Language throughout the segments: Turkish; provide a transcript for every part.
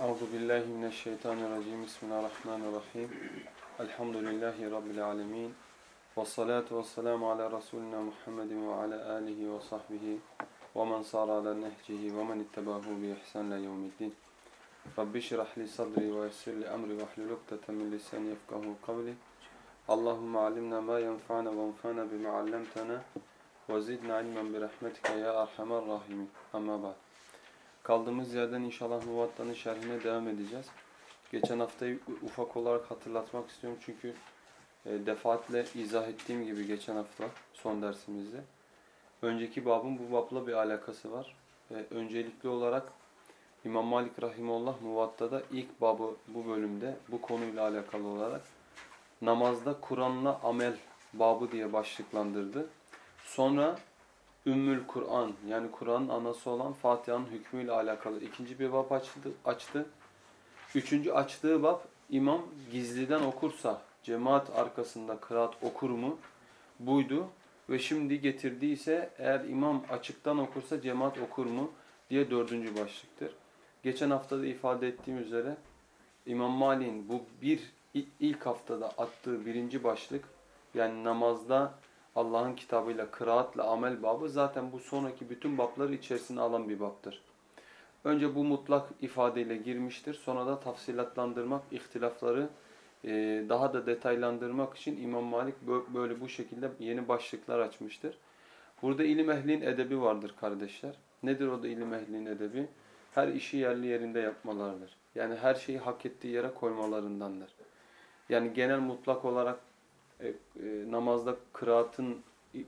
Euzu billahi mineşşeytanirracim. Bismillahirrahmanirrahim. Elhamdülillahi rabbil alamin. Ves salatu vesselamu ala rasulina Muhammedin ve ala alihi ve sahbihi ve men sara ala nehcihi ve men ittabahu bi ihsan ila yevmiddin. Rabbi şrah li sadri ve yessir li emri ve hlul ukdeten min lisani yefkahu kavli. Allahumme alimna ma yenfa'na ve enfa'na bima 'allamtana ve zidna ilmen bi rahmetike ya erhamer rahimin. Amma ba'd. Kaldığımız yerden inşallah Muvatta'nın şerhine devam edeceğiz. Geçen haftayı ufak olarak hatırlatmak istiyorum çünkü e, defaatle izah ettiğim gibi geçen hafta son dersimizde. Önceki babın bu babla bir alakası var. E, öncelikli olarak İmam Malik Rahimullah Muvatta'da ilk babı bu bölümde bu konuyla alakalı olarak namazda Kur'an'la amel babı diye başlıklandırdı. Sonra Ümmül Kur'an yani Kur'an'ın anası olan Fatiha'nın hükmüyle alakalı ikinci bir bab açtı, açtı. Üçüncü açtığı bab imam gizliden okursa cemaat arkasında kıraat okur mu? Buydu. Ve şimdi getirdiği ise eğer imam açıktan okursa cemaat okur mu? diye dördüncü başlıktır. Geçen haftada ifade ettiğim üzere İmam Malik'in bu bir ilk haftada attığı birinci başlık yani namazda Allah'ın kitabıyla, kıraatla amel babı zaten bu sonraki bütün babları içerisine alan bir babdır. Önce bu mutlak ifadeyle girmiştir. Sonra da tafsilatlandırmak, ihtilafları daha da detaylandırmak için İmam Malik böyle bu şekilde yeni başlıklar açmıştır. Burada ilim ehlinin edebi vardır kardeşler. Nedir o da ilim ehlinin edebi? Her işi yerli yerinde yapmalarıdır. Yani her şeyi hak ettiği yere koymalarındandır. Yani genel mutlak olarak e, e, namazda kıraatın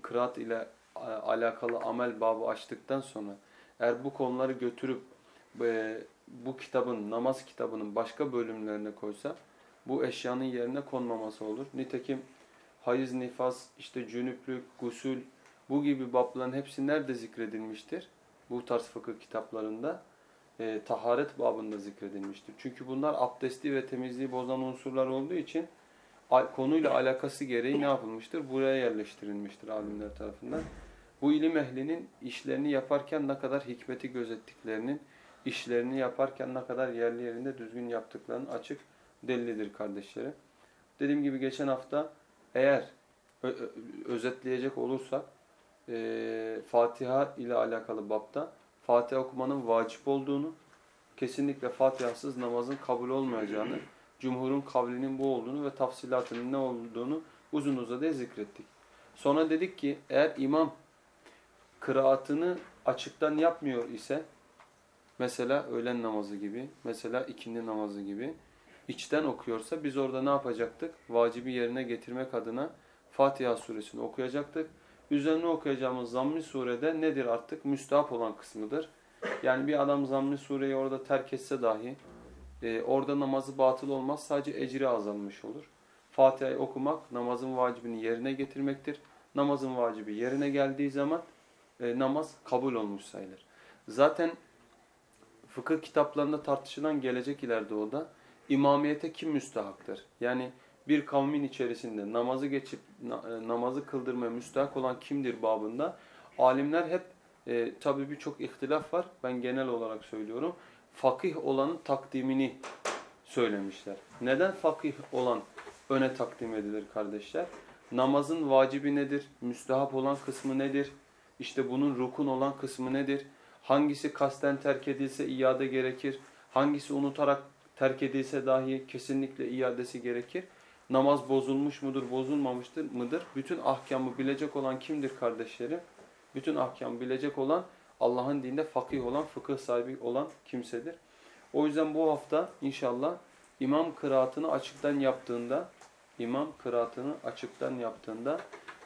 kıraat ile alakalı amel babı açtıktan sonra eğer bu konuları götürüp e, bu kitabın namaz kitabının başka bölümlerine koysa bu eşyanın yerine konmaması olur. Nitekim hayız, nifas, işte cünüplük, gusül bu gibi babların hepsi nerede zikredilmiştir? Bu tarz fıkıh kitaplarında e, taharet babında zikredilmiştir. Çünkü bunlar abdesti ve temizliği bozan unsurlar olduğu için konuyla alakası gereği ne yapılmıştır? Buraya yerleştirilmiştir alimler tarafından. Bu ilim ehlinin işlerini yaparken ne kadar hikmeti gözettiklerinin, işlerini yaparken ne kadar yerli yerinde düzgün yaptıklarının açık delilidir kardeşlerim. Dediğim gibi geçen hafta eğer özetleyecek olursak e, Fatiha ile alakalı bapta Fatiha okumanın vacip olduğunu, kesinlikle Fatiha'sız namazın kabul olmayacağını, cumhurun kavlinin bu olduğunu ve tafsilatının ne olduğunu uzun uzadıya zikrettik. Sonra dedik ki eğer imam kıraatını açıktan yapmıyor ise mesela öğlen namazı gibi, mesela ikindi namazı gibi içten okuyorsa biz orada ne yapacaktık? Vacibi yerine getirmek adına Fatiha suresini okuyacaktık. Üzerine okuyacağımız zamm surede nedir artık? Müstahap olan kısmıdır. Yani bir adam zamm sureyi orada terk etse dahi e, orada namazı batıl olmaz. Sadece ecri azalmış olur. Fatiha'yı okumak namazın vacibini yerine getirmektir. Namazın vacibi yerine geldiği zaman e, namaz kabul olmuş sayılır. Zaten fıkıh kitaplarında tartışılan gelecek ileride o da imamiyete kim müstahaktır? Yani bir kavmin içerisinde namazı geçip e, namazı kıldırmaya müstahak olan kimdir babında alimler hep e, tabi birçok ihtilaf var. Ben genel olarak söylüyorum fakih olanın takdimini söylemişler. Neden fakih olan öne takdim edilir kardeşler? Namazın vacibi nedir? Müstehap olan kısmı nedir? İşte bunun rukun olan kısmı nedir? Hangisi kasten terk edilse iade gerekir? Hangisi unutarak terk edilse dahi kesinlikle iadesi gerekir? Namaz bozulmuş mudur, bozulmamıştır mıdır? Bütün ahkamı bilecek olan kimdir kardeşlerim? Bütün ahkamı bilecek olan Allah'ın dinde fakih olan, fıkıh sahibi olan kimsedir. O yüzden bu hafta inşallah imam kıraatını açıktan yaptığında, imam kıraatını açıktan yaptığında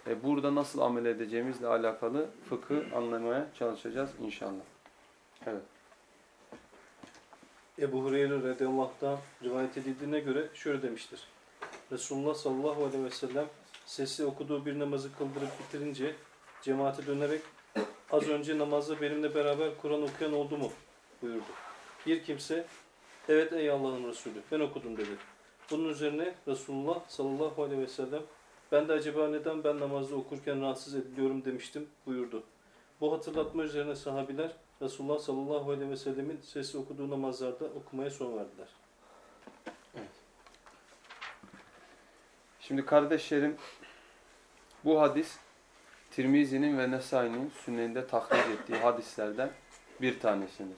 e, burada nasıl amel edeceğimizle alakalı fıkı anlamaya çalışacağız inşallah. Evet. Ebu Hureyre radıyallahu rivayet edildiğine göre şöyle demiştir. Resulullah sallallahu aleyhi ve sellem sesli okuduğu bir namazı kıldırıp bitirince cemaate dönerek az önce namazda benimle beraber Kur'an okuyan oldu mu? buyurdu. Bir kimse evet ey Allah'ın Resulü ben okudum dedi. Bunun üzerine Resulullah sallallahu aleyhi ve sellem ben de acaba neden ben namazda okurken rahatsız ediliyorum demiştim buyurdu. Bu hatırlatma üzerine sahabiler Resulullah sallallahu aleyhi ve sellemin sesli okuduğu namazlarda okumaya son verdiler. Şimdi kardeşlerim bu hadis Tirmizi'nin ve Nesai'nin sünnetinde taklit ettiği hadislerden bir tanesidir.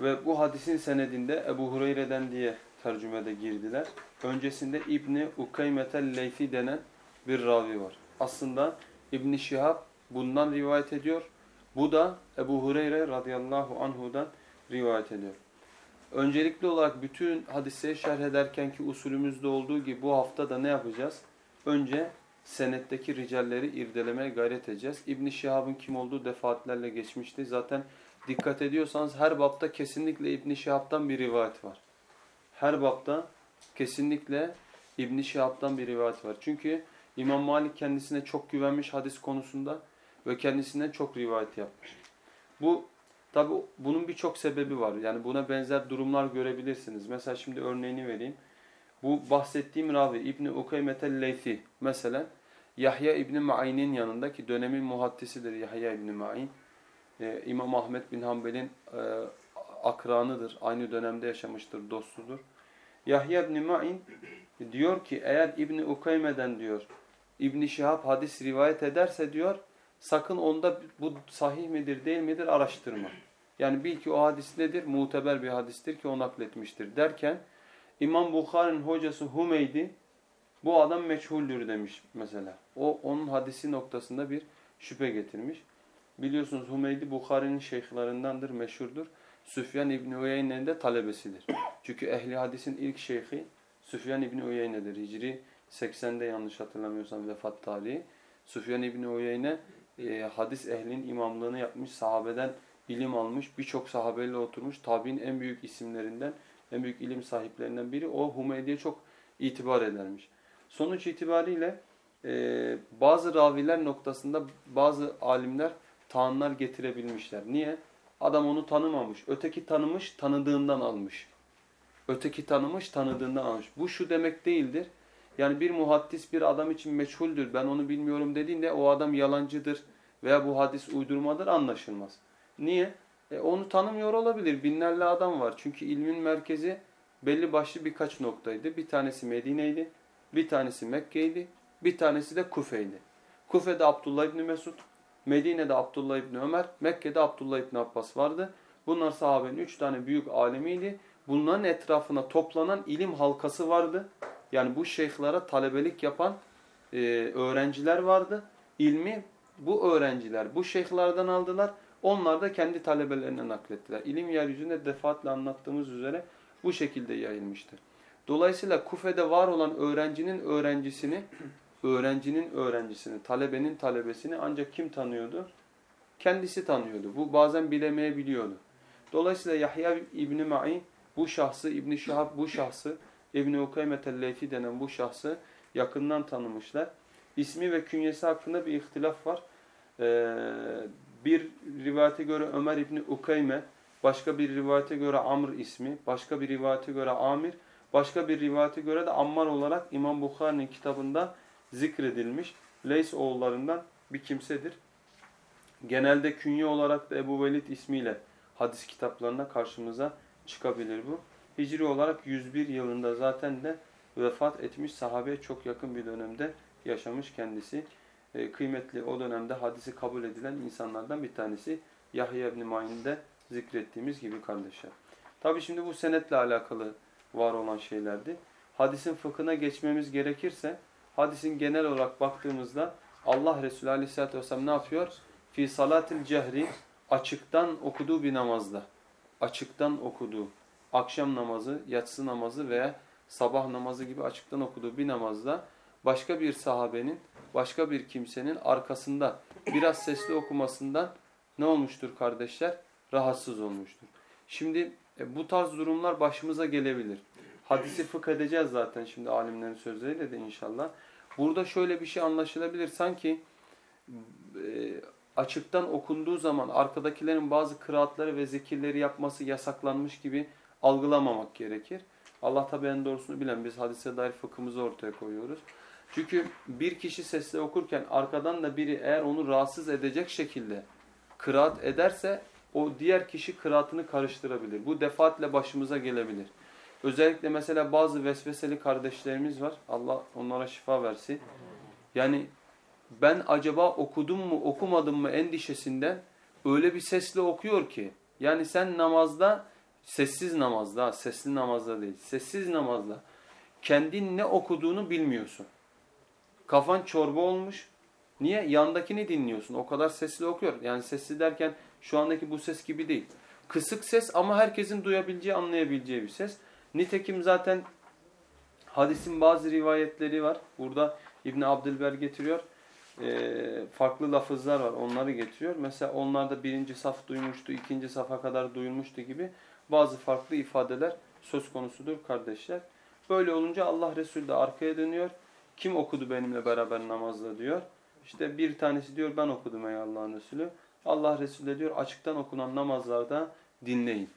Ve bu hadisin senedinde Ebu Hureyre'den diye tercümede girdiler. Öncesinde İbni Ukaymetel Leyfi denen bir ravi var. Aslında İbni Şihab bundan rivayet ediyor. Bu da Ebu Hureyre radıyallahu anhudan rivayet ediyor. Öncelikli olarak bütün hadisleri şerh ederken ki usulümüzde olduğu gibi bu hafta da ne yapacağız? Önce senetteki ricalleri irdelemeye gayret edeceğiz. İbn Şihab'ın kim olduğu defaatlerle geçmişti. Zaten dikkat ediyorsanız her bapta kesinlikle İbn Şihab'dan bir rivayet var. Her bapta kesinlikle İbn Şihab'dan bir rivayet var. Çünkü İmam Malik kendisine çok güvenmiş hadis konusunda ve kendisinden çok rivayet yapmış. Bu tabi bunun birçok sebebi var. Yani buna benzer durumlar görebilirsiniz. Mesela şimdi örneğini vereyim. Bu bahsettiğim ravi İbni Ukaymetel Leyfi mesela Yahya İbni Ma'in'in yanındaki dönemin muhaddisidir Yahya İbni Ma'in. Ee, İmam Ahmet bin Hanbel'in e, akranıdır. Aynı dönemde yaşamıştır, dostudur. Yahya İbni Ma'in diyor ki eğer İbni Ukayme'den diyor İbni Şihab hadis rivayet ederse diyor sakın onda bu sahih midir değil midir araştırma. Yani bil ki o hadis nedir? Muteber bir hadistir ki o nakletmiştir derken İmam Bukhari'nin hocası Humeydi bu adam meçhuldür demiş mesela. O onun hadisi noktasında bir şüphe getirmiş. Biliyorsunuz Humeydi Bukhari'nin şeyhlerinden meşhurdur. Süfyan İbni Uyeyne'nin de talebesidir. Çünkü ehli hadisin ilk şeyhi Süfyan İbni Uyeyne'dir. Hicri 80'de yanlış hatırlamıyorsam vefat tarihi. Süfyan İbni Uyeyne e, hadis ehlinin imamlığını yapmış, sahabeden ilim almış, birçok sahabeyle oturmuş, tabi'in en büyük isimlerinden, en büyük ilim sahiplerinden biri. O Humeydi'ye çok itibar edermiş. Sonuç itibariyle e, bazı raviler noktasında bazı alimler taanlar getirebilmişler. Niye? Adam onu tanımamış. Öteki tanımış, tanıdığından almış. Öteki tanımış, tanıdığından almış. Bu şu demek değildir. Yani bir muhaddis bir adam için meçhuldür, ben onu bilmiyorum dediğinde o adam yalancıdır veya bu hadis uydurmadır anlaşılmaz. Niye? E onu tanımıyor olabilir. Binlerle adam var. Çünkü ilmin merkezi belli başlı birkaç noktaydı. Bir tanesi Medine'ydi, bir tanesi Mekke'ydi, bir tanesi de Kufe'ydi. Kufe'de Abdullah İbni Mesud, Medine'de Abdullah İbni Ömer, Mekke'de Abdullah İbni Abbas vardı. Bunlar sahabenin üç tane büyük alemiydi. Bunların etrafına toplanan ilim halkası vardı. Yani bu şeyhlere talebelik yapan e, öğrenciler vardı. İlmi bu öğrenciler bu şeyhlerden aldılar. Onlar da kendi talebelerine naklettiler. İlim yeryüzünde defaatle anlattığımız üzere bu şekilde yayılmıştır. Dolayısıyla Kufe'de var olan öğrencinin öğrencisini, öğrencinin öğrencisini, talebenin talebesini ancak kim tanıyordu? Kendisi tanıyordu. Bu bazen bilemeyebiliyordu. Dolayısıyla Yahya İbni Ma'in bu şahsı, İbni Şahab bu şahsı, İbni Ukaymetel Leyfi denen bu şahsı yakından tanımışlar. İsmi ve künyesi hakkında bir ihtilaf var. Ee, bir rivayete göre Ömer İbni Ukayme, başka bir rivayete göre Amr ismi, başka bir rivayete göre Amir, başka bir rivayete göre de Ammar olarak İmam Bukhari'nin kitabında zikredilmiş. Leys oğullarından bir kimsedir. Genelde künye olarak da Ebu Velid ismiyle hadis kitaplarında karşımıza çıkabilir bu. Hicri olarak 101 yılında zaten de vefat etmiş sahabeye çok yakın bir dönemde yaşamış kendisi. E, kıymetli o dönemde hadisi kabul edilen insanlardan bir tanesi Yahya ibn Ma'in'de zikrettiğimiz gibi kardeşler. Tabi şimdi bu senetle alakalı var olan şeylerdi. Hadisin fıkhına geçmemiz gerekirse hadisin genel olarak baktığımızda Allah Resulü Aleyhisselatü Vesselam ne yapıyor? Fi salatil cehri açıktan okuduğu bir namazda. Açıktan okuduğu akşam namazı, yatsı namazı veya sabah namazı gibi açıktan okuduğu bir namazda başka bir sahabenin, başka bir kimsenin arkasında biraz sesli okumasından ne olmuştur kardeşler? Rahatsız olmuştur. Şimdi e, bu tarz durumlar başımıza gelebilir. Hadisi fıkh edeceğiz zaten şimdi alimlerin sözleriyle de inşallah. Burada şöyle bir şey anlaşılabilir. Sanki e, açıktan okunduğu zaman arkadakilerin bazı kıraatları ve zikirleri yapması yasaklanmış gibi algılamamak gerekir. Allah tabi en doğrusunu bilen biz hadise dair fıkhımızı ortaya koyuyoruz. Çünkü bir kişi sesle okurken arkadan da biri eğer onu rahatsız edecek şekilde kıraat ederse o diğer kişi kıraatını karıştırabilir. Bu defaatle başımıza gelebilir. Özellikle mesela bazı vesveseli kardeşlerimiz var. Allah onlara şifa versin. Yani ben acaba okudum mu okumadım mı endişesinden öyle bir sesle okuyor ki. Yani sen namazda sessiz namazda, sesli namazda değil, sessiz namazda kendin ne okuduğunu bilmiyorsun. Kafan çorba olmuş. Niye? Yandakini dinliyorsun. O kadar sesli okuyor. Yani sesli derken şu andaki bu ses gibi değil. Kısık ses ama herkesin duyabileceği, anlayabileceği bir ses. Nitekim zaten hadisin bazı rivayetleri var. Burada İbn Abdülber getiriyor. Ee, farklı lafızlar var. Onları getiriyor. Mesela onlarda birinci saf duymuştu, ikinci safa kadar duyulmuştu gibi bazı farklı ifadeler söz konusudur kardeşler. Böyle olunca Allah Resulü de arkaya dönüyor. Kim okudu benimle beraber namazda diyor. İşte bir tanesi diyor ben okudum ey Allah'ın Resulü. Allah Resulü de diyor açıktan okunan namazlarda dinleyin.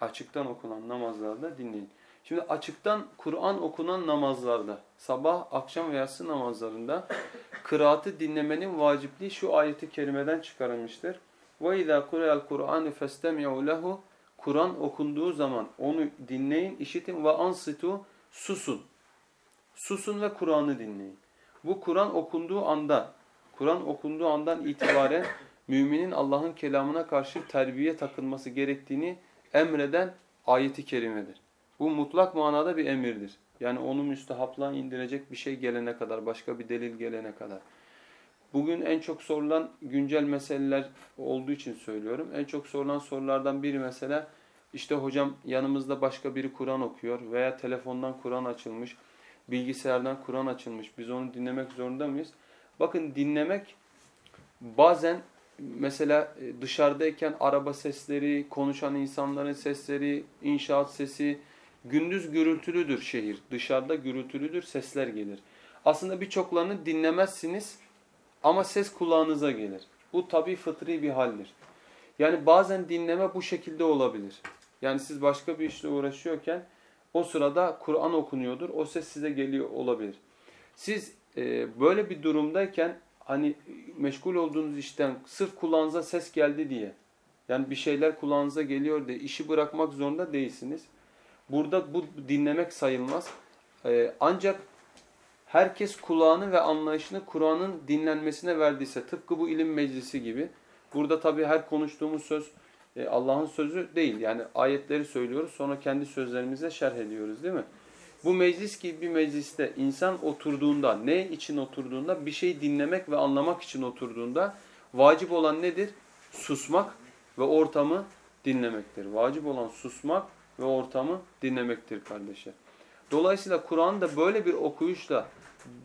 Açıktan okunan namazlarda dinleyin. Şimdi açıktan Kur'an okunan namazlarda, sabah, akşam ve yatsı namazlarında kıraatı dinlemenin vacipliği şu ayeti kerimeden çıkarılmıştır. وَاِذَا قُرَيَ الْقُرْآنِ فَاسْتَمِعُوا لَهُ Kur'an okunduğu zaman onu dinleyin, işitin ve ansitu susun. Susun ve Kur'an'ı dinleyin. Bu Kur'an okunduğu anda, Kur'an okunduğu andan itibaren müminin Allah'ın kelamına karşı terbiye takılması gerektiğini emreden ayeti kerimedir. Bu mutlak manada bir emirdir. Yani onu müstehaplığa indirecek bir şey gelene kadar, başka bir delil gelene kadar. Bugün en çok sorulan güncel meseleler olduğu için söylüyorum. En çok sorulan sorulardan biri mesela işte hocam yanımızda başka biri Kur'an okuyor veya telefondan Kur'an açılmış, bilgisayardan Kur'an açılmış. Biz onu dinlemek zorunda mıyız? Bakın dinlemek bazen mesela e, dışarıdayken araba sesleri, konuşan insanların sesleri, inşaat sesi, gündüz gürültülüdür şehir. Dışarıda gürültülüdür, sesler gelir. Aslında birçoklarını dinlemezsiniz ama ses kulağınıza gelir. Bu tabi fıtri bir haldir. Yani bazen dinleme bu şekilde olabilir. Yani siz başka bir işle uğraşıyorken o sırada Kur'an okunuyordur. O ses size geliyor olabilir. Siz e, böyle bir durumdayken hani meşgul olduğunuz işten sırf kulağınıza ses geldi diye yani bir şeyler kulağınıza geliyor diye işi bırakmak zorunda değilsiniz. Burada bu dinlemek sayılmaz. E, ancak herkes kulağını ve anlayışını Kur'an'ın dinlenmesine verdiyse tıpkı bu ilim meclisi gibi. Burada tabii her konuştuğumuz söz e, Allah'ın sözü değil. Yani ayetleri söylüyoruz sonra kendi sözlerimizle şerh ediyoruz değil mi? Bu meclis gibi bir mecliste insan oturduğunda, ne için oturduğunda, bir şey dinlemek ve anlamak için oturduğunda vacip olan nedir? Susmak ve ortamı dinlemektir. Vacip olan susmak ve ortamı dinlemektir kardeşler. Dolayısıyla Kur'an da böyle bir okuyuşla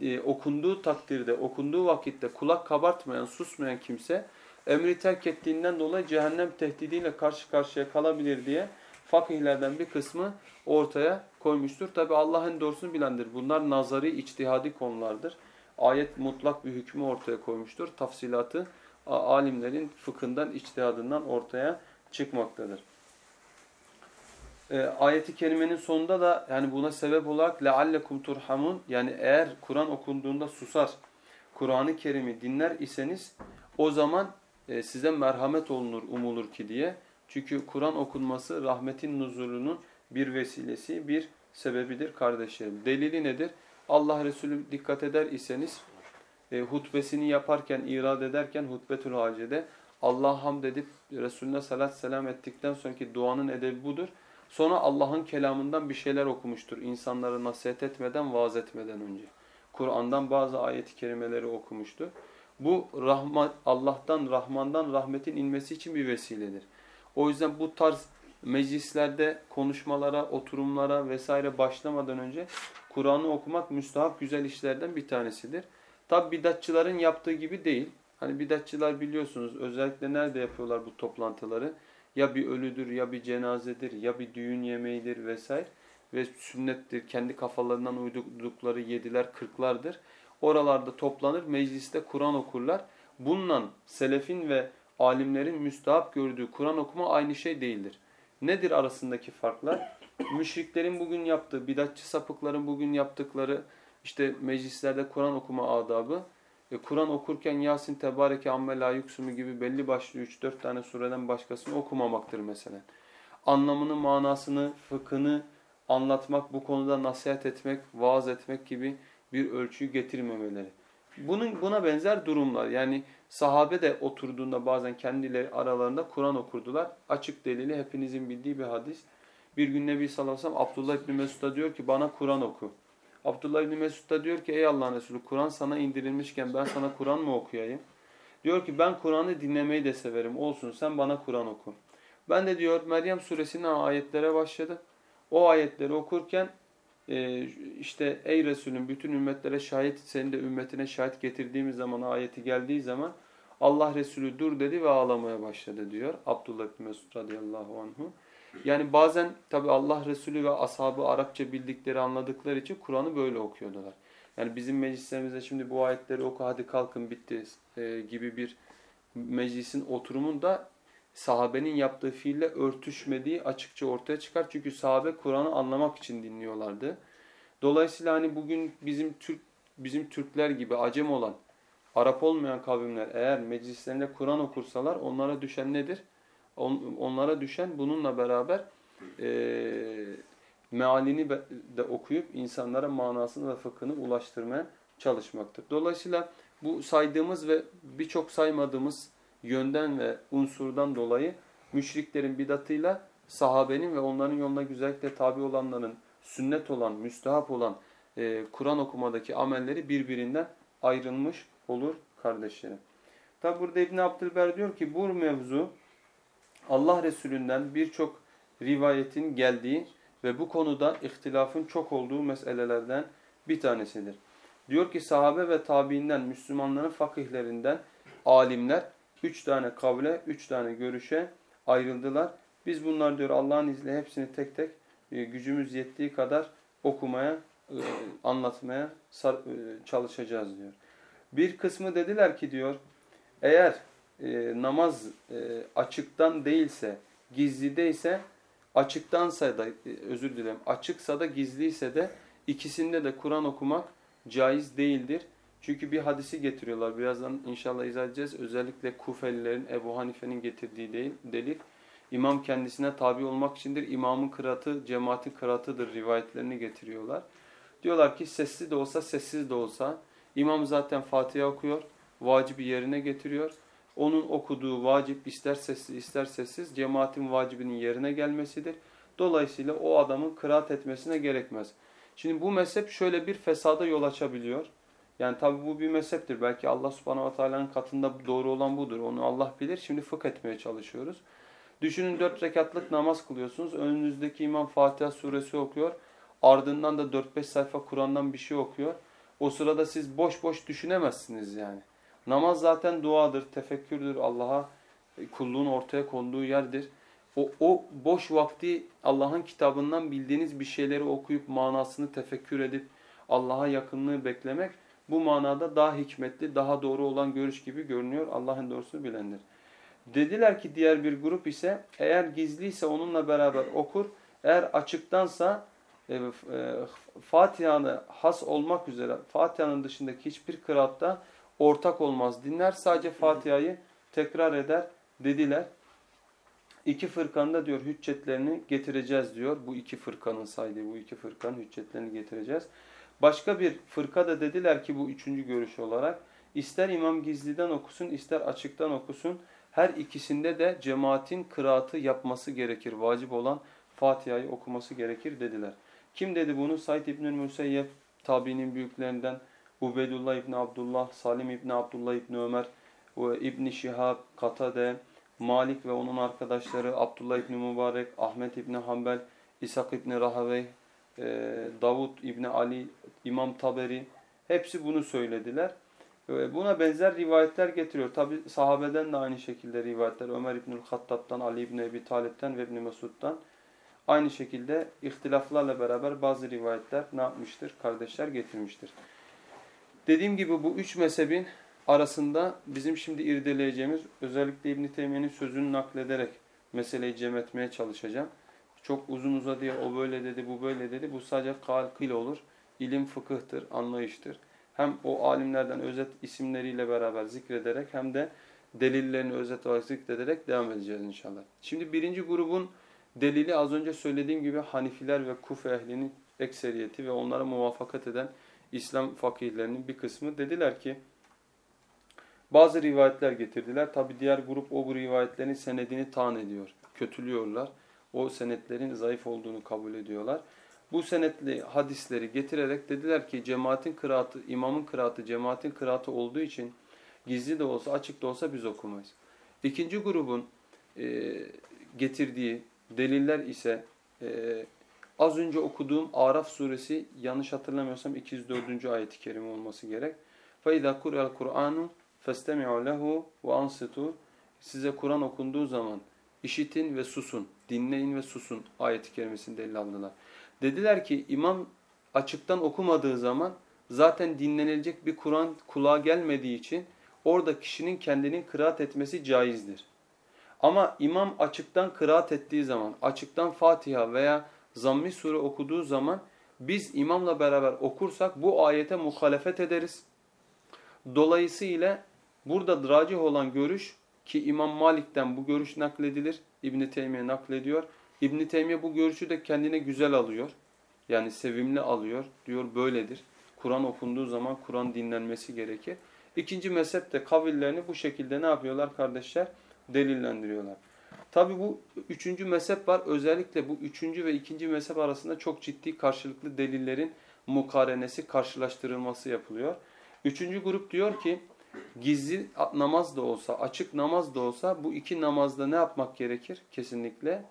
e, okunduğu takdirde, okunduğu vakitte kulak kabartmayan, susmayan kimse emri terk ettiğinden dolayı cehennem tehdidiyle karşı karşıya kalabilir diye fakihlerden bir kısmı ortaya koymuştur. Tabi Allah en doğrusunu bilendir. Bunlar nazari, içtihadi konulardır. Ayet mutlak bir hükmü ortaya koymuştur. Tafsilatı alimlerin fıkhından, içtihadından ortaya çıkmaktadır. E, ayeti kerimenin sonunda da yani buna sebep olarak leallekum turhamun yani eğer Kur'an okunduğunda susar, Kur'an-ı Kerim'i dinler iseniz o zaman e, size merhamet olunur umulur ki diye. Çünkü Kur'an okunması rahmetin nuzulunun bir vesilesi, bir sebebidir kardeşlerim. Delili nedir? Allah Resulü dikkat eder iseniz e, hutbesini yaparken, irad ederken hutbetül hacede Allah'a hamd edip Resulüne salat selam ettikten sonraki duanın edebi budur. Sonra Allah'ın kelamından bir şeyler okumuştur. İnsanları nasihat etmeden, vaaz etmeden önce. Kur'an'dan bazı ayet-i kerimeleri okumuştur. Bu rahmat, Allah'tan, Rahman'dan rahmetin inmesi için bir vesiledir. O yüzden bu tarz meclislerde konuşmalara, oturumlara vesaire başlamadan önce Kur'an'ı okumak müstahap güzel işlerden bir tanesidir. Tabi bidatçıların yaptığı gibi değil. Hani bidatçılar biliyorsunuz özellikle nerede yapıyorlar bu toplantıları? Ya bir ölüdür, ya bir cenazedir, ya bir düğün yemeğidir vesaire. Ve sünnettir, kendi kafalarından uydukları yediler, kırklardır. Oralarda toplanır, mecliste Kur'an okurlar. Bununla selefin ve alimlerin müstahap gördüğü Kur'an okuma aynı şey değildir. Nedir arasındaki farklar? Müşriklerin bugün yaptığı, bidatçı sapıkların bugün yaptıkları işte meclislerde Kur'an okuma adabı e, Kur'an okurken Yasin Tebareke Amme La Yuksumu gibi belli başlı 3-4 tane sureden başkasını okumamaktır mesela. Anlamını, manasını, fıkhını anlatmak, bu konuda nasihat etmek, vaaz etmek gibi bir ölçüyü getirmemeleri. Bunun buna benzer durumlar. Yani sahabe de oturduğunda bazen kendileri aralarında Kur'an okurdular. Açık delili hepinizin bildiği bir hadis. Bir gün Nebi sallallahu aleyhi Abdullah İbni Mesud'a diyor ki bana Kur'an oku. Abdullah İbni Mesud da diyor ki ey Allah'ın Resulü Kur'an sana indirilmişken ben sana Kur'an mı okuyayım? Diyor ki ben Kur'an'ı dinlemeyi de severim. Olsun sen bana Kur'an oku. Ben de diyor Meryem suresinin ayetlere başladı. O ayetleri okurken e, işte ey Resulüm bütün ümmetlere şahit senin de ümmetine şahit getirdiğimiz zaman ayeti geldiği zaman Allah Resulü dur dedi ve ağlamaya başladı diyor. Abdullah bin Mesud radıyallahu anhu. Yani bazen tabi Allah Resulü ve ashabı Arapça bildikleri anladıkları için Kur'an'ı böyle okuyordular. Yani bizim meclislerimizde şimdi bu ayetleri oku hadi kalkın bitti e, gibi bir meclisin oturumunda sahabenin yaptığı fiille örtüşmediği açıkça ortaya çıkar. Çünkü sahabe Kur'an'ı anlamak için dinliyorlardı. Dolayısıyla hani bugün bizim Türk bizim Türkler gibi acem olan, Arap olmayan kavimler eğer meclislerinde Kur'an okursalar onlara düşen nedir? On, onlara düşen bununla beraber e, mealini de okuyup insanlara manasını ve fıkhını ulaştırmaya çalışmaktır. Dolayısıyla bu saydığımız ve birçok saymadığımız yönden ve unsurdan dolayı müşriklerin bidatıyla sahabenin ve onların yoluna güzellikle tabi olanların sünnet olan, müstehap olan e, Kur'an okumadaki amelleri birbirinden ayrılmış olur kardeşlerim. Tabi burada İbn Abdülber diyor ki bu mevzu Allah Resulü'nden birçok rivayetin geldiği ve bu konuda ihtilafın çok olduğu meselelerden bir tanesidir. Diyor ki sahabe ve tabiinden, Müslümanların fakihlerinden alimler üç tane kavle, üç tane görüşe ayrıldılar. Biz bunlar diyor Allah'ın izniyle hepsini tek tek e, gücümüz yettiği kadar okumaya, e, anlatmaya e, çalışacağız diyor. Bir kısmı dediler ki diyor eğer namaz açıktan değilse, gizlideyse açıktansa da özür dilerim açıksa da gizliyse de ikisinde de Kur'an okumak caiz değildir. Çünkü bir hadisi getiriyorlar. Birazdan inşallah izah edeceğiz. Özellikle Kufelilerin, Ebu Hanife'nin getirdiği değil, delil. İmam kendisine tabi olmak içindir. İmamın kıratı, cemaatin kıratıdır rivayetlerini getiriyorlar. Diyorlar ki sessiz de olsa, sessiz de olsa imam zaten Fatiha okuyor, vacibi yerine getiriyor. Onun okuduğu vacip ister sessiz ister sessiz cemaatin vacibinin yerine gelmesidir. Dolayısıyla o adamın kıraat etmesine gerekmez. Şimdi bu mezhep şöyle bir fesada yol açabiliyor. Yani tabi bu bir mezheptir. Belki Allah subhanahu wa ta'ala'nın katında doğru olan budur. Onu Allah bilir. Şimdi fıkh etmeye çalışıyoruz. Düşünün dört rekatlık namaz kılıyorsunuz. Önünüzdeki imam Fatiha suresi okuyor. Ardından da 4-5 sayfa Kur'an'dan bir şey okuyor. O sırada siz boş boş düşünemezsiniz yani. Namaz zaten duadır, tefekkürdür. Allah'a kulluğun ortaya konduğu yerdir. O, o boş vakti Allah'ın kitabından bildiğiniz bir şeyleri okuyup manasını tefekkür edip Allah'a yakınlığı beklemek bu manada daha hikmetli, daha doğru olan görüş gibi görünüyor. Allah'ın doğrusunu bilendir. Dediler ki diğer bir grup ise eğer gizliyse onunla beraber okur. Eğer açıktansa e, e, Fatiha'nı has olmak üzere Fatiha'nın dışındaki hiçbir kıraatta ortak olmaz. Dinler sadece Fatiha'yı tekrar eder dediler. İki fırkanın da diyor hüccetlerini getireceğiz diyor. Bu iki fırkanın saydığı bu iki fırkanın hüccetlerini getireceğiz. Başka bir fırka da dediler ki bu üçüncü görüş olarak ister imam gizliden okusun ister açıktan okusun her ikisinde de cemaatin kıraatı yapması gerekir. Vacip olan Fatiha'yı okuması gerekir dediler. Kim dedi bunu? Said İbnül Müseyyep tabiinin büyüklerinden Ubeydullah İbni Abdullah, Salim İbni Abdullah İbni Ömer, İbni Şihab, Katade, Malik ve onun arkadaşları Abdullah İbni Mübarek, Ahmet İbni Hanbel, İshak İbni Rahavey, Davud İbni Ali, İmam Taberi hepsi bunu söylediler. E, buna benzer rivayetler getiriyor. Tabi sahabeden de aynı şekilde rivayetler. Ömer İbnül Hattab'dan, Ali İbni Ebi Talip'ten ve İbni Mesud'dan. Aynı şekilde ihtilaflarla beraber bazı rivayetler ne yapmıştır? Kardeşler getirmiştir. Dediğim gibi bu üç mezhebin arasında bizim şimdi irdeleyeceğimiz özellikle İbn-i Teymiye'nin sözünü naklederek meseleyi cem etmeye çalışacağım. Çok uzun uzadıya o böyle dedi, bu böyle dedi. Bu sadece kalkıyla olur. İlim fıkıhtır, anlayıştır. hem o alimlerden özet isimleriyle beraber zikrederek hem de delillerini özet olarak zikrederek devam edeceğiz inşallah. Şimdi birinci grubun delili az önce söylediğim gibi Hanifiler ve Kufe ehlinin ekseriyeti ve onlara muvaffakat eden İslam fakihlerinin bir kısmı dediler ki bazı rivayetler getirdiler. Tabi diğer grup o bu rivayetlerin senedini taan ediyor, kötülüyorlar O senetlerin zayıf olduğunu kabul ediyorlar. Bu senetli hadisleri getirerek dediler ki cemaatin kıraatı, imamın kıraatı, cemaatin kıraatı olduğu için gizli de olsa açık da olsa biz okumayız. İkinci grubun e, getirdiği deliller ise e, az önce okuduğum Araf suresi yanlış hatırlamıyorsam 204. ayet-i kerime olması gerek. فَاِذَا قُرْءَ الْقُرْآنُ فَاسْتَمِعُوا لَهُ وَاَنْصِتُوا Size Kur'an okunduğu zaman işitin ve susun, dinleyin ve susun ayet-i kerimesini delil aldılar. Dediler ki imam açıktan okumadığı zaman zaten dinlenilecek bir Kur'an kulağa gelmediği için orada kişinin kendinin kıraat etmesi caizdir. Ama imam açıktan kıraat ettiği zaman, açıktan Fatiha veya Zammi sure okuduğu zaman biz imamla beraber okursak bu ayete muhalefet ederiz. Dolayısıyla burada racih olan görüş ki İmam Malik'ten bu görüş nakledilir. İbn Teymiye naklediyor. İbn Teymiye bu görüşü de kendine güzel alıyor. Yani sevimli alıyor. Diyor böyledir. Kur'an okunduğu zaman Kur'an dinlenmesi gerekir. İkinci mezhep de kavillerini bu şekilde ne yapıyorlar kardeşler? Delillendiriyorlar. Tabi bu üçüncü mezhep var. Özellikle bu üçüncü ve ikinci mezhep arasında çok ciddi karşılıklı delillerin mukarenesi, karşılaştırılması yapılıyor. Üçüncü grup diyor ki gizli namaz da olsa, açık namaz da olsa bu iki namazda ne yapmak gerekir? Kesinlikle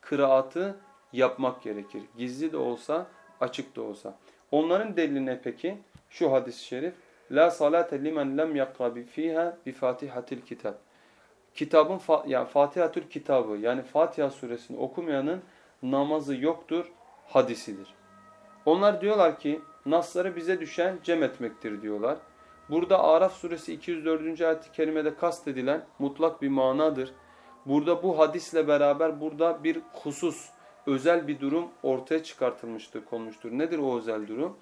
kıraatı yapmak gerekir. Gizli de olsa, açık da olsa. Onların deliline peki şu hadis-i şerif La salate limen lem yakra fiha bi Fatihatil kitab. Kitabın yani Fatihatül kitabı yani Fatiha suresini okumayanın namazı yoktur hadisidir. Onlar diyorlar ki nasları bize düşen cem etmektir diyorlar. Burada Araf suresi 204. ayet-i kerimede kastedilen mutlak bir manadır. Burada bu hadisle beraber burada bir husus, özel bir durum ortaya çıkartılmıştır, konmuştur. Nedir o özel durum?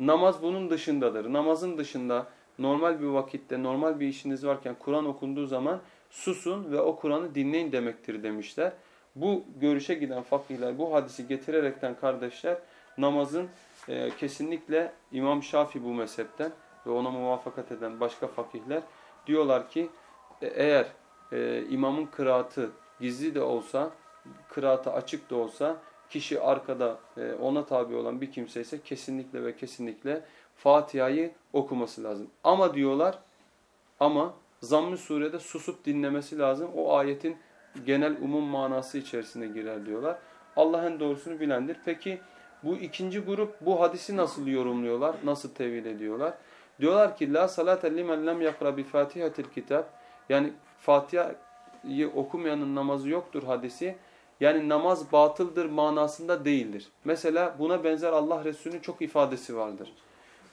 Namaz bunun dışındadır. Namazın dışında normal bir vakitte, normal bir işiniz varken Kur'an okunduğu zaman susun ve o Kur'an'ı dinleyin demektir demişler. Bu görüşe giden fakihler bu hadisi getirerekten kardeşler namazın e, kesinlikle İmam Şafi bu mezhepten ve ona muvaffakat eden başka fakihler diyorlar ki e, eğer e, imamın kıraatı gizli de olsa, kıraatı açık da olsa kişi arkada e, ona tabi olan bir kimse ise kesinlikle ve kesinlikle Fatiha'yı okuması lazım. Ama diyorlar ama zamm surede susup dinlemesi lazım. O ayetin genel umum manası içerisine girer diyorlar. Allah'ın doğrusunu bilendir. Peki bu ikinci grup bu hadisi nasıl yorumluyorlar? Nasıl tevil ediyorlar? Diyorlar ki la salate limen lem yakra bi Fatihatil kitab. Yani Fatiha'yı okumayanın namazı yoktur hadisi. Yani namaz batıldır manasında değildir. Mesela buna benzer Allah Resulü'nün çok ifadesi vardır.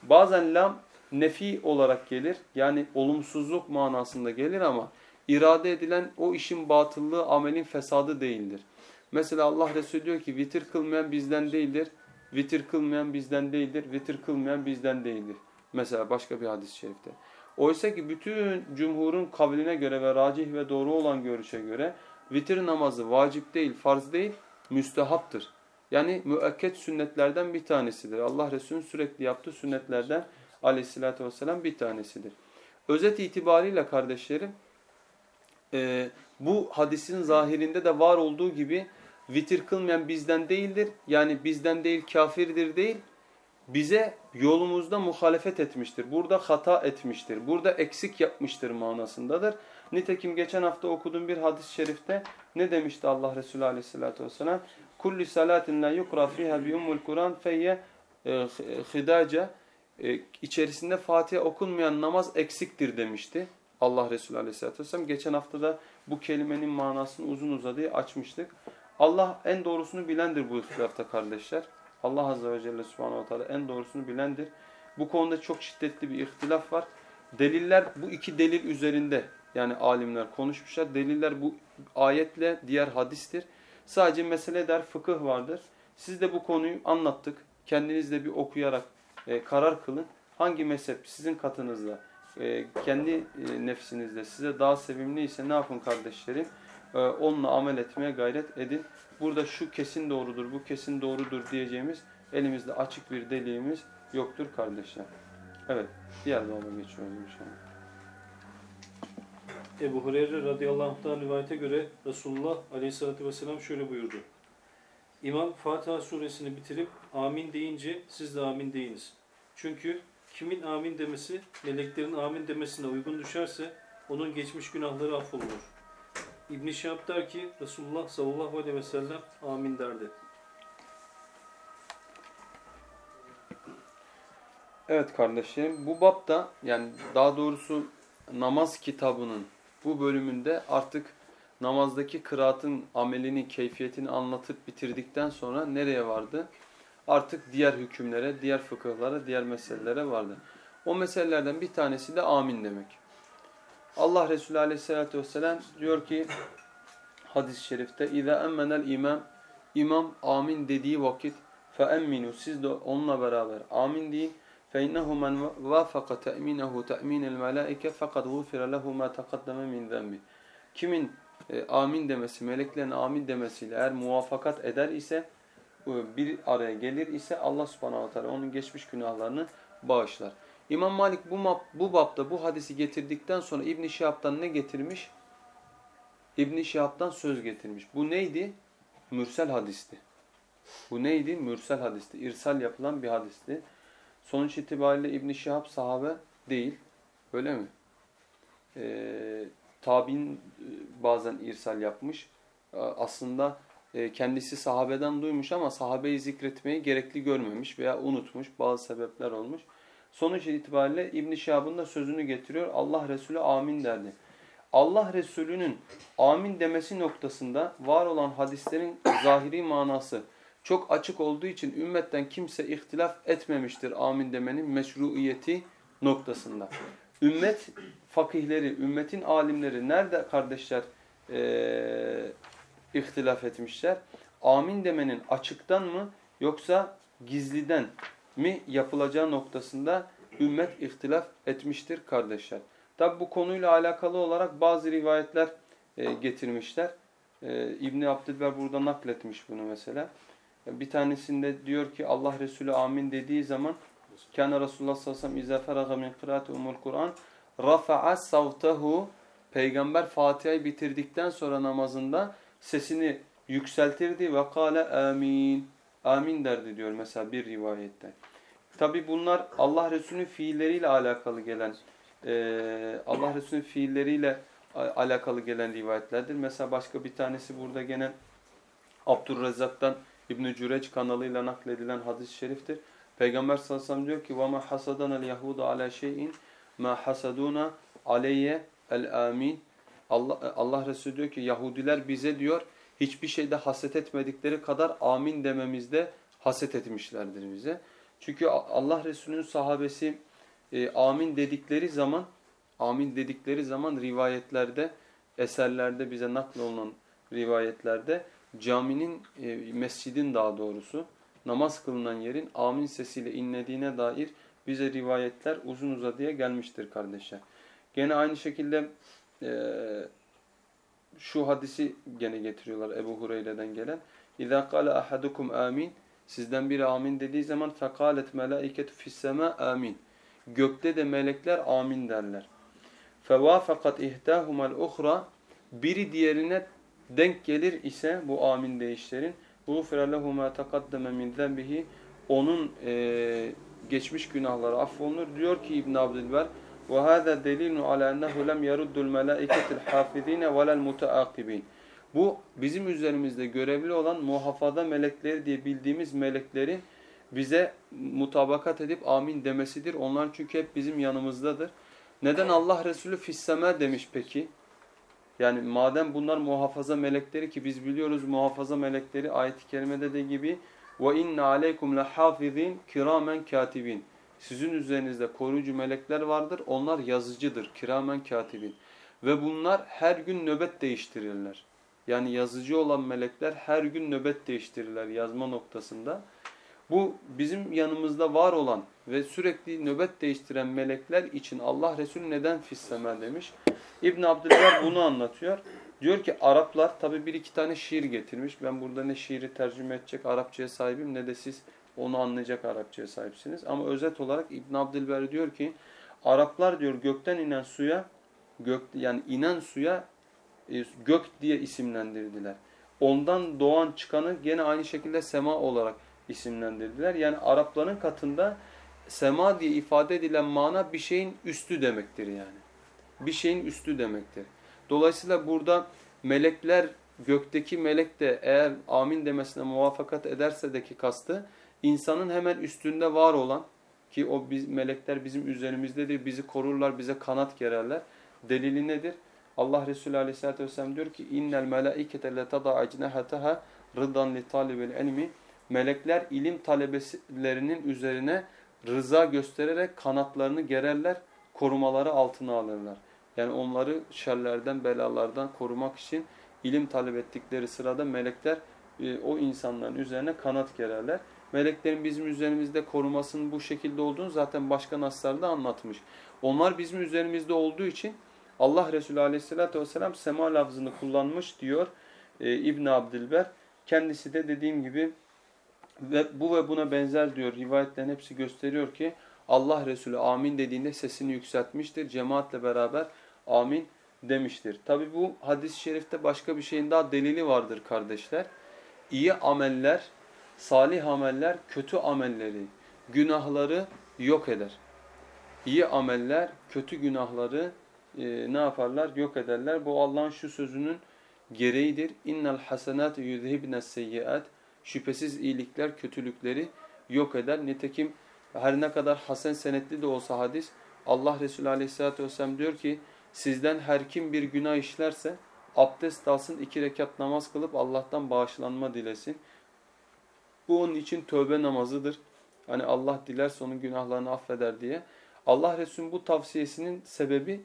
Bazen lam nefi olarak gelir. Yani olumsuzluk manasında gelir ama irade edilen o işin batıllığı amelin fesadı değildir. Mesela Allah Resulü diyor ki vitir kılmayan bizden değildir. Vitir kılmayan bizden değildir. Vitir kılmayan bizden değildir. Mesela başka bir hadis-i şerifte. Oysa ki bütün cumhurun kavline göre ve racih ve doğru olan görüşe göre vitir namazı vacip değil, farz değil, müstehaptır. Yani müekket sünnetlerden bir tanesidir. Allah Resulü'nün sürekli yaptığı sünnetlerden aleyhissalatü vesselam bir tanesidir. Özet itibariyle kardeşlerim e, bu hadisin zahirinde de var olduğu gibi vitir kılmayan bizden değildir. Yani bizden değil kafirdir değil bize yolumuzda muhalefet etmiştir. Burada hata etmiştir. Burada eksik yapmıştır manasındadır. Nitekim geçen hafta okuduğum bir hadis-i şerifte ne demişti Allah Resulü aleyhissalatü vesselam? Kulli salatin la yukra fiha bi ummul Kur'an feyye e, hidaca e, içerisinde Fatiha okunmayan namaz eksiktir demişti. Allah Resulü aleyhissalatü vesselam. Geçen hafta da bu kelimenin manasını uzun uzadığı açmıştık. Allah en doğrusunu bilendir bu ihtilafta kardeşler. Allah Azze ve Celle Subhanahu Teala en doğrusunu bilendir. Bu konuda çok şiddetli bir ihtilaf var. Deliller bu iki delil üzerinde yani alimler konuşmuşlar. Deliller bu ayetle diğer hadistir. Sadece mesele der fıkıh vardır. Siz de bu konuyu anlattık. Kendiniz de bir okuyarak e, karar kılın. hangi mezhep sizin katınızda, e, kendi e, nefsinizde size daha sevimliyse ne yapın kardeşlerim? E, onunla amel etmeye gayret edin. Burada şu kesin doğrudur, bu kesin doğrudur diyeceğimiz elimizde açık bir deliğimiz yoktur kardeşler. Evet, diğer baba geçiyoruz inşallah. Ebu Hureyre radıyallahu anh rivayete göre Resulullah aleyhissalatü vesselam şöyle buyurdu. İmam Fatiha suresini bitirip amin deyince siz de amin deyiniz. Çünkü kimin amin demesi meleklerin amin demesine uygun düşerse onun geçmiş günahları affolunur. İbn-i Şihab der ki Resulullah sallallahu aleyhi ve sellem amin derdi. Evet kardeşlerim bu bapta yani daha doğrusu namaz kitabının bu bölümünde artık namazdaki kıraatın amelini, keyfiyetini anlatıp bitirdikten sonra nereye vardı? Artık diğer hükümlere, diğer fıkıhlara, diğer meselelere vardı. O meselelerden bir tanesi de amin demek. Allah Resulü aleyhissalatü vesselam diyor ki hadis-i şerifte اِذَا اَمَّنَ الْاِمَامِ İmam amin dediği vakit فَاَمِّنُوا Siz de onunla beraber amin deyin. فَاِنَّهُ مَنْ وَافَقَ تَأْمِينَهُ تَأْمِينَ الْمَلَائِكَ فَقَدْ غُفِرَ لَهُ مَا تَقَدَّمَ مِنْ ذَنْبِ Kimin e, amin demesi, meleklerin amin demesiyle eğer muvafakat eder ise, e, bir araya gelir ise Allah subhanahu teala onun geçmiş günahlarını bağışlar. İmam Malik bu, bu bapta bu hadisi getirdikten sonra İbn-i Şihab'dan ne getirmiş? İbn-i Şihab'dan söz getirmiş. Bu neydi? Mürsel hadisti. Bu neydi? Mürsel hadisti. İrsal yapılan bir hadisti. Sonuç itibariyle İbn-i Şihab sahabe değil. Öyle mi? Ee, Tabin e, bazen irsal yapmış. Aslında e, kendisi sahabeden duymuş ama sahabeyi zikretmeyi gerekli görmemiş veya unutmuş. Bazı sebepler olmuş. Sonuç itibariyle İbn-i Şihab'ın da sözünü getiriyor. Allah Resulü amin derdi. Allah Resulü'nün amin demesi noktasında var olan hadislerin zahiri manası çok açık olduğu için ümmetten kimse ihtilaf etmemiştir amin demenin meşruiyeti noktasında. Ümmet fakihleri, ümmetin alimleri nerede kardeşler e, ihtilaf etmişler? Amin demenin açıktan mı yoksa gizliden mi yapılacağı noktasında ümmet ihtilaf etmiştir kardeşler. Tabi bu konuyla alakalı olarak bazı rivayetler e, getirmişler. E, İbni Abdülber burada nakletmiş bunu mesela. Bir tanesinde diyor ki Allah Resulü amin dediği zaman Kana Resulullah sallallahu aleyhi ve sellem izâ feraga min umul Kur'an rafa'a savtehu Peygamber Fatiha'yı bitirdikten sonra namazında sesini yükseltirdi ve kâle amin Amin derdi diyor mesela bir rivayette. Tabi bunlar Allah Resulü'nün fiilleriyle alakalı gelen e, Allah Resulü'nün fiilleriyle alakalı gelen rivayetlerdir. Mesela başka bir tanesi burada gene Abdurrezzak'tan İbn-i Cüreç kanalıyla nakledilen hadis-i şeriftir. Peygamber sallallahu aleyhi ve sellem diyor ki وَمَا حَسَدَنَا الْيَهُودَ عَلَى شَيْءٍ مَا حَسَدُونَ عَلَيَّ الْآمِينَ Allah, Allah Resulü diyor ki Yahudiler bize diyor hiçbir şeyde haset etmedikleri kadar amin dememizde haset etmişlerdir bize. Çünkü Allah Resulü'nün sahabesi e, amin dedikleri zaman amin dedikleri zaman rivayetlerde eserlerde bize naklolunan rivayetlerde caminin, e, mescidin daha doğrusu namaz kılınan yerin amin sesiyle inlediğine dair bize rivayetler uzun uzadıya gelmiştir kardeşler. Gene aynı şekilde e, şu hadisi gene getiriyorlar Ebu Hureyre'den gelen. İza kâle ahadukum amin. Sizden biri amin dediği zaman fekalet melâiketu fissema amin. Gökte de melekler amin derler. Fevâfakat ihtâhumal uhra. Biri diğerine denk gelir ise bu amin deyişlerin غُفِرَ لَهُ مَا تَقَدَّمَ مِنْ ذَنْبِهِ Onun e, geçmiş günahları affolunur. Diyor ki İbn Abdülber وَهَذَا دَلِيلٌ عَلَى أَنَّهُ لَمْ يَرُدُّ الْمَلَائِكَةِ الْحَافِظِينَ وَلَا الْمُتَعَاقِبِينَ Bu bizim üzerimizde görevli olan muhafaza melekleri diye bildiğimiz meleklerin bize mutabakat edip amin demesidir. Onlar çünkü hep bizim yanımızdadır. Neden Allah Resulü fisseme demiş peki? Yani madem bunlar muhafaza melekleri ki biz biliyoruz muhafaza melekleri ayet-i kerimede de gibi ve inna aleykum lehafizin kiramen katibin. Sizin üzerinizde koruyucu melekler vardır. Onlar yazıcıdır. Kiramen katibin. Ve bunlar her gün nöbet değiştirirler. Yani yazıcı olan melekler her gün nöbet değiştirirler yazma noktasında. Bu bizim yanımızda var olan ve sürekli nöbet değiştiren melekler için Allah Resulü neden fisseme demiş. İbn Abdülber bunu anlatıyor. Diyor ki Araplar tabi bir iki tane şiir getirmiş. Ben burada ne şiiri tercüme edecek Arapçaya sahibim ne de siz onu anlayacak Arapçaya sahipsiniz. Ama özet olarak İbn Abdülber diyor ki Araplar diyor gökten inen suya gök yani inen suya e, gök diye isimlendirdiler. Ondan doğan çıkanı gene aynı şekilde sema olarak isimlendirdiler. Yani Arapların katında sema diye ifade edilen mana bir şeyin üstü demektir yani. Bir şeyin üstü demektir. Dolayısıyla burada melekler gökteki melek de eğer amin demesine muvaffakat ederse de ki kastı insanın hemen üstünde var olan ki o biz, melekler bizim üzerimizdedir, bizi korurlar, bize kanat gererler. Delili nedir? Allah Resulü Aleyhisselatü Vesselam diyor ki innel melaikete letada acnehataha rıdan li talibil ilmi melekler ilim talebelerinin üzerine rıza göstererek kanatlarını gererler, korumaları altına alırlar. Yani onları şerlerden, belalardan korumak için ilim talep ettikleri sırada melekler e, o insanların üzerine kanat gererler. Meleklerin bizim üzerimizde korumasının bu şekilde olduğunu zaten başka naslarda anlatmış. Onlar bizim üzerimizde olduğu için Allah Resulü Aleyhisselatü vesselam sema lafzını kullanmış diyor e, İbn Abdilber. Kendisi de dediğim gibi ve bu ve buna benzer diyor rivayetlerin hepsi gösteriyor ki Allah Resulü amin dediğinde sesini yükseltmiştir. Cemaatle beraber amin demiştir. Tabi bu hadis-i şerifte başka bir şeyin daha delili vardır kardeşler. İyi ameller, salih ameller kötü amelleri, günahları yok eder. İyi ameller kötü günahları e, ne yaparlar? Yok ederler. Bu Allah'ın şu sözünün gereğidir. İnnel hasenat yuzhibne seyyiat. Şüphesiz iyilikler kötülükleri yok eder. Nitekim her ne kadar hasen senetli de olsa hadis Allah Resulü Aleyhisselatü Vesselam diyor ki sizden her kim bir günah işlerse abdest alsın iki rekat namaz kılıp Allah'tan bağışlanma dilesin. Bu onun için tövbe namazıdır. Hani Allah dilerse onun günahlarını affeder diye. Allah Resulü'nün bu tavsiyesinin sebebi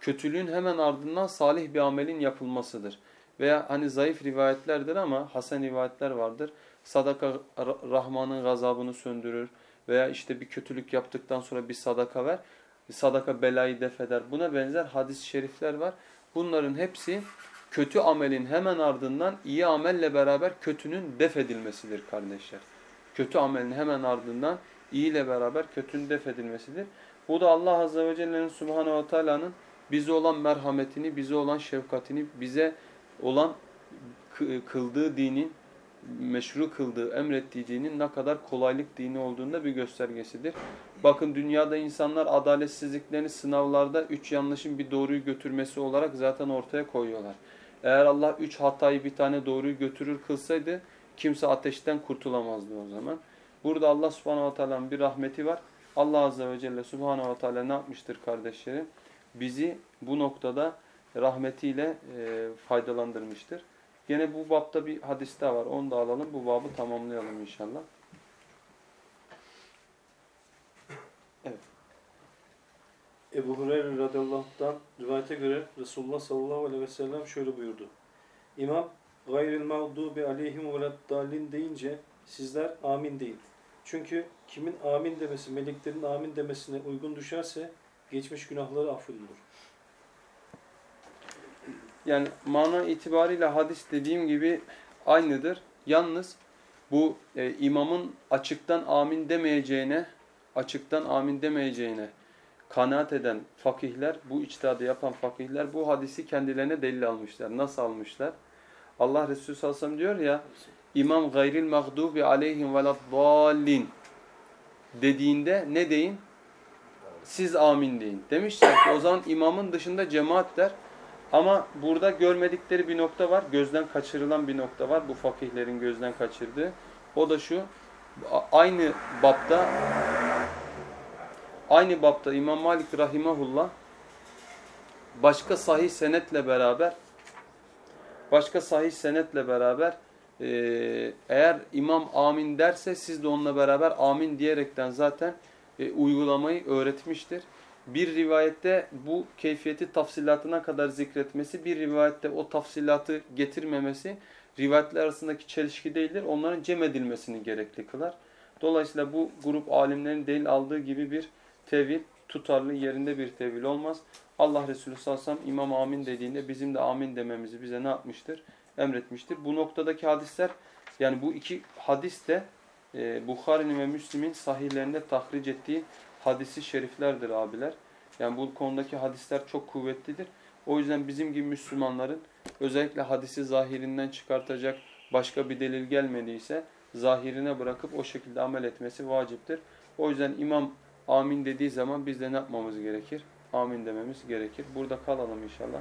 kötülüğün hemen ardından salih bir amelin yapılmasıdır. Veya hani zayıf rivayetlerdir ama hasen rivayetler vardır. Sadaka Rahman'ın gazabını söndürür veya işte bir kötülük yaptıktan sonra bir sadaka ver. Sadaka belayı defeder. Buna benzer hadis-i şerifler var. Bunların hepsi kötü amelin hemen ardından iyi amelle beraber kötünün def edilmesidir kardeşler. Kötü amelin hemen ardından iyi ile beraber kötünün def edilmesidir. Bu da Allah Azze ve Celle'nin Subhanahu ve Teala'nın bize olan merhametini, bize olan şefkatini, bize olan kıldığı dinin, meşru kıldığı, emrettiği dinin ne kadar kolaylık dini olduğunda bir göstergesidir. Bakın dünyada insanlar adaletsizliklerini sınavlarda üç yanlışın bir doğruyu götürmesi olarak zaten ortaya koyuyorlar. Eğer Allah üç hatayı bir tane doğruyu götürür kılsaydı kimse ateşten kurtulamazdı o zaman. Burada Allah subhanahu wa ta'ala'nın bir rahmeti var. Allah azze ve celle subhanahu wa ta'ala ne yapmıştır kardeşlerim? Bizi bu noktada rahmetiyle e, faydalandırmıştır. Yine bu babda bir hadis daha var. Onu da alalım. Bu babı tamamlayalım inşallah. Evet. Ebu Hureyre radıyallahu rivayete göre Resulullah sallallahu aleyhi ve sellem şöyle buyurdu. İmam gayril mağdubi aleyhim veleddallin deyince sizler amin deyin. Çünkü kimin amin demesi, meleklerin amin demesine uygun düşerse geçmiş günahları affolunur. Yani mana itibariyle hadis dediğim gibi aynıdır. Yalnız bu e, imamın açıktan amin demeyeceğine, açıktan amin demeyeceğine kanaat eden fakihler, bu içtihadı yapan fakihler bu hadisi kendilerine delil almışlar. Nasıl almışlar? Allah Resulü sallallahu aleyhi ve sellem diyor ya, İmam gayril mağdubi aleyhim veladdallin dediğinde ne deyin? Siz amin deyin. Demişler ki o zaman imamın dışında cemaat der. Ama burada görmedikleri bir nokta var. Gözden kaçırılan bir nokta var. Bu fakihlerin gözden kaçırdığı. O da şu. Aynı bapta aynı bapta İmam Malik rahimahullah başka sahih senetle beraber başka sahih senetle beraber eğer imam amin derse siz de onunla beraber amin diyerekten zaten e, uygulamayı öğretmiştir. Bir rivayette bu keyfiyeti tafsilatına kadar zikretmesi, bir rivayette o tafsilatı getirmemesi rivayetler arasındaki çelişki değildir. Onların cem edilmesini gerekli kılar. Dolayısıyla bu grup alimlerin delil aldığı gibi bir tevil tutarlı yerinde bir tevil olmaz. Allah Resulü sallallahu aleyhi amin dediğinde bizim de amin dememizi bize ne yapmıştır? Emretmiştir. Bu noktadaki hadisler yani bu iki hadis de e, Bukhari'nin ve Müslim'in sahihlerinde tahric ettiği hadisi şeriflerdir abiler. Yani bu konudaki hadisler çok kuvvetlidir. O yüzden bizim gibi Müslümanların özellikle hadisi zahirinden çıkartacak başka bir delil gelmediyse zahirine bırakıp o şekilde amel etmesi vaciptir. O yüzden imam amin dediği zaman biz de ne yapmamız gerekir? Amin dememiz gerekir. Burada kalalım inşallah.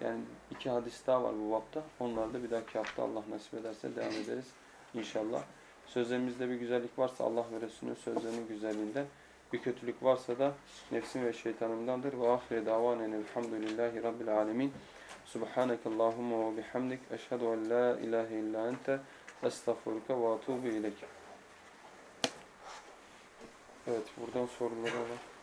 Yani iki hadis daha var bu vapta. Onlar da bir dahaki hafta Allah nasip ederse devam ederiz inşallah. Sözlerimizde bir güzellik varsa Allah ve Resulünün sözlerinin güzelliğinden, bir kötülük varsa da nefsim ve şeytanımdandır. Ve ahire davanen elhamdülillahi rabbil alemin. Subhanakallahumma ve bihamdik. Eşhedü en la ilahe illa ente. Estağfurullah ve atubu ilek. Evet buradan soruları var.